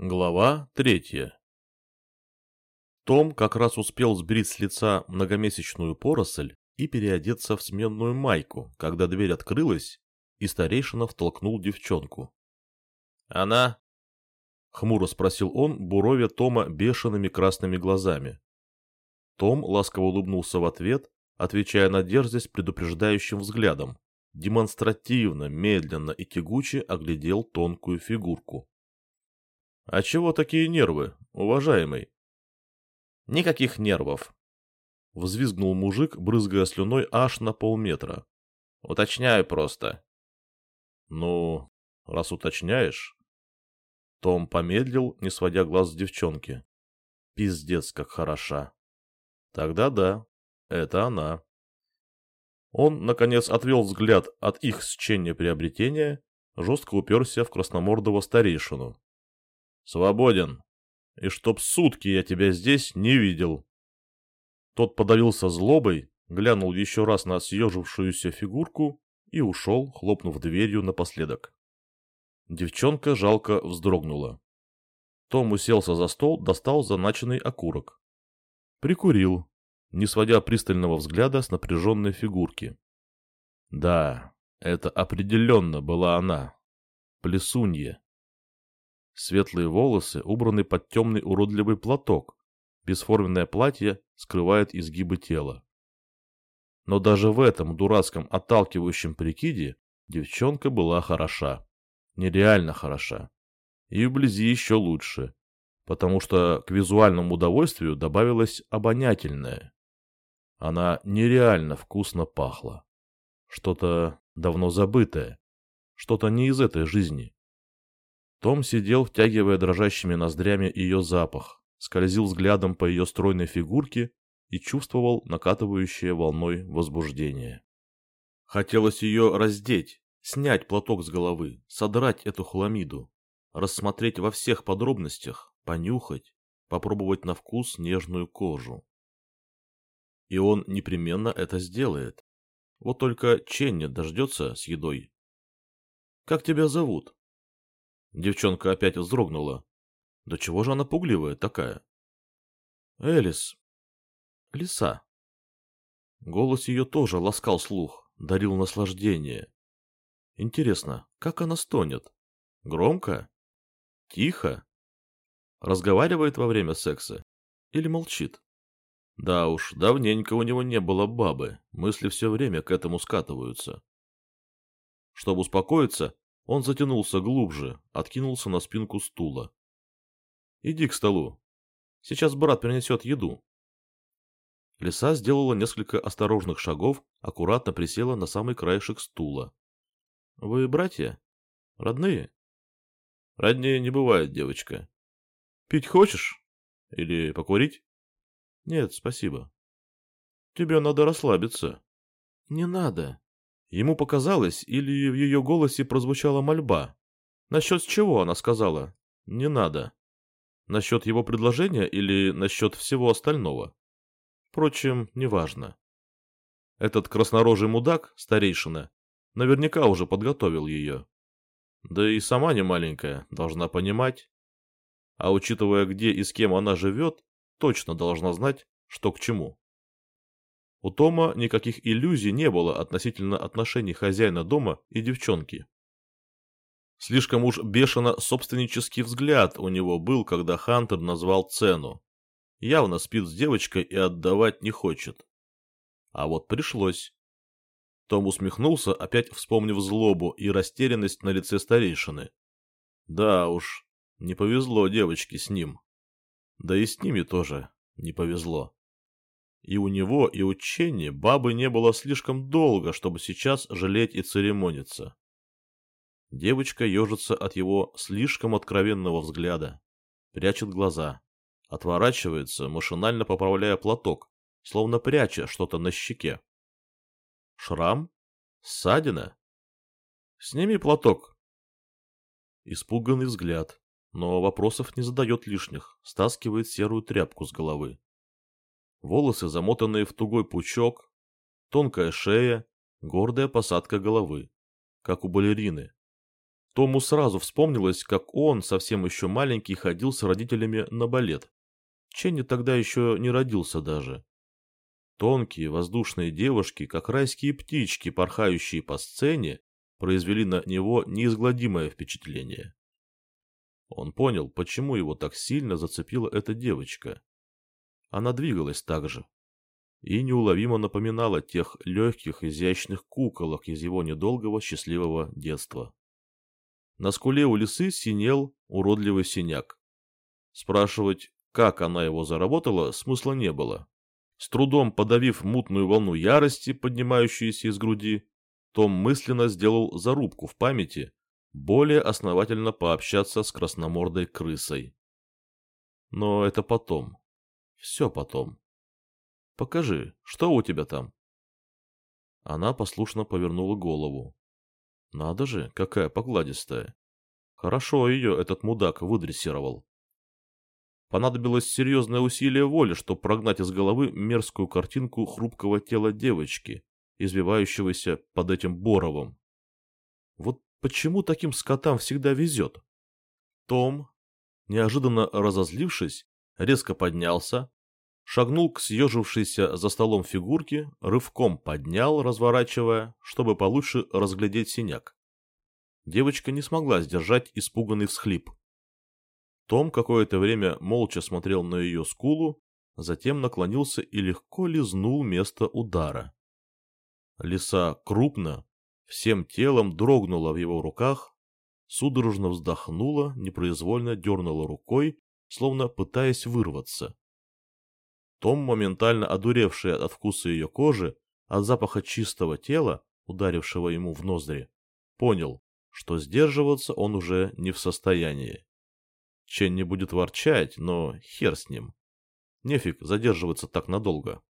Глава третья Том как раз успел сбрить с лица многомесячную поросль и переодеться в сменную майку, когда дверь открылась, и старейшина втолкнул девчонку. «Она?» — хмуро спросил он, буровя Тома бешеными красными глазами. Том ласково улыбнулся в ответ, отвечая на дерзость предупреждающим взглядом, демонстративно, медленно и тягуче оглядел тонкую фигурку. «А чего такие нервы, уважаемый?» «Никаких нервов», — взвизгнул мужик, брызгая слюной аж на полметра. «Уточняю просто». «Ну, раз уточняешь...» Том помедлил, не сводя глаз с девчонки. «Пиздец, как хороша!» «Тогда да, это она». Он, наконец, отвел взгляд от их счения приобретения, жестко уперся в красномордого старейшину. «Свободен. И чтоб сутки я тебя здесь не видел». Тот подавился злобой, глянул еще раз на съежившуюся фигурку и ушел, хлопнув дверью напоследок. Девчонка жалко вздрогнула. Том уселся за стол, достал заначенный окурок. Прикурил, не сводя пристального взгляда с напряженной фигурки. Да, это определенно была она. Плесунья. Светлые волосы убраны под темный уродливый платок. Бесформенное платье скрывает изгибы тела. Но даже в этом дурацком отталкивающем прикиде девчонка была хороша. Нереально хороша. И вблизи еще лучше, потому что к визуальному удовольствию добавилось обонятельное. Она нереально вкусно пахла. Что-то давно забытое. Что-то не из этой жизни. Том сидел, втягивая дрожащими ноздрями ее запах, скользил взглядом по ее стройной фигурке и чувствовал накатывающее волной возбуждение. Хотелось ее раздеть, снять платок с головы, содрать эту хламиду, рассмотреть во всех подробностях, понюхать, попробовать на вкус нежную кожу. И он непременно это сделает. Вот только Ченни дождется с едой. «Как тебя зовут?» Девчонка опять вздрогнула. Да чего же она пугливая такая? «Элис. Лиса». Голос ее тоже ласкал слух, дарил наслаждение. Интересно, как она стонет? Громко? Тихо? Разговаривает во время секса? Или молчит? Да уж, давненько у него не было бабы, мысли все время к этому скатываются. Чтобы успокоиться, он затянулся глубже, откинулся на спинку стула. «Иди к столу. Сейчас брат принесет еду». Лиса сделала несколько осторожных шагов, аккуратно присела на самый краешек стула. «Вы братья? Родные?» «Роднее не бывает, девочка. Пить хочешь? Или покурить?» Нет, спасибо. Тебе надо расслабиться. Не надо. Ему показалось, или в ее голосе прозвучала мольба. Насчет чего она сказала? Не надо. Насчет его предложения или насчет всего остального? Впрочем, неважно. Этот краснорожий мудак, старейшина, наверняка уже подготовил ее. Да и сама не маленькая, должна понимать. А учитывая, где и с кем она живет, точно должна знать, что к чему. У Тома никаких иллюзий не было относительно отношений хозяина дома и девчонки. Слишком уж бешено собственнический взгляд у него был, когда Хантер назвал цену. Явно спит с девочкой и отдавать не хочет. А вот пришлось. Том усмехнулся, опять вспомнив злобу и растерянность на лице старейшины. Да уж, не повезло девочке с ним. Да и с ними тоже не повезло. И у него, и у Ченни бабы не было слишком долго, чтобы сейчас жалеть и церемониться. Девочка ежится от его слишком откровенного взгляда, прячет глаза, отворачивается, машинально поправляя платок, словно пряча что-то на щеке. Шрам? Ссадина? Сними платок. Испуганный взгляд, но вопросов не задает лишних, стаскивает серую тряпку с головы. Волосы замотанные в тугой пучок, тонкая шея, гордая посадка головы, как у балерины. Тому сразу вспомнилось, как он, совсем еще маленький, ходил с родителями на балет. Ченни тогда еще не родился даже. Тонкие воздушные девушки, как райские птички, порхающие по сцене, произвели на него неизгладимое впечатление. Он понял, почему его так сильно зацепила эта девочка. Она двигалась так же и неуловимо напоминала тех легких, изящных куколок из его недолгого счастливого детства. На скуле у лисы синел уродливый синяк. Спрашивать, как она его заработала, смысла не было. С трудом подавив мутную волну ярости, поднимающуюся из груди, том мысленно сделал зарубку в памяти более основательно пообщаться с красномордой крысой. Но это потом. Все потом. Покажи, что у тебя там? Она послушно повернула голову. Надо же, какая покладистая. Хорошо ее этот мудак выдрессировал. Понадобилось серьезное усилие воли, чтобы прогнать из головы мерзкую картинку хрупкого тела девочки, извивающегося под этим Боровым. Вот почему таким скотам всегда везет? Том, неожиданно разозлившись, резко поднялся, шагнул к съежившейся за столом фигурке, рывком поднял, разворачивая, чтобы получше разглядеть синяк. Девочка не смогла сдержать испуганный всхлип. Том какое-то время молча смотрел на ее скулу, затем наклонился и легко лизнул место удара. Лиса крупно, всем телом дрогнула в его руках, судорожно вздохнула, непроизвольно дернула рукой, словно пытаясь вырваться. Том, моментально одуревший от вкуса ее кожи, от запаха чистого тела, ударившего ему в ноздри, понял, что сдерживаться он уже не в состоянии. Чен не будет ворчать, но хер с ним. Нефиг задерживаться так надолго.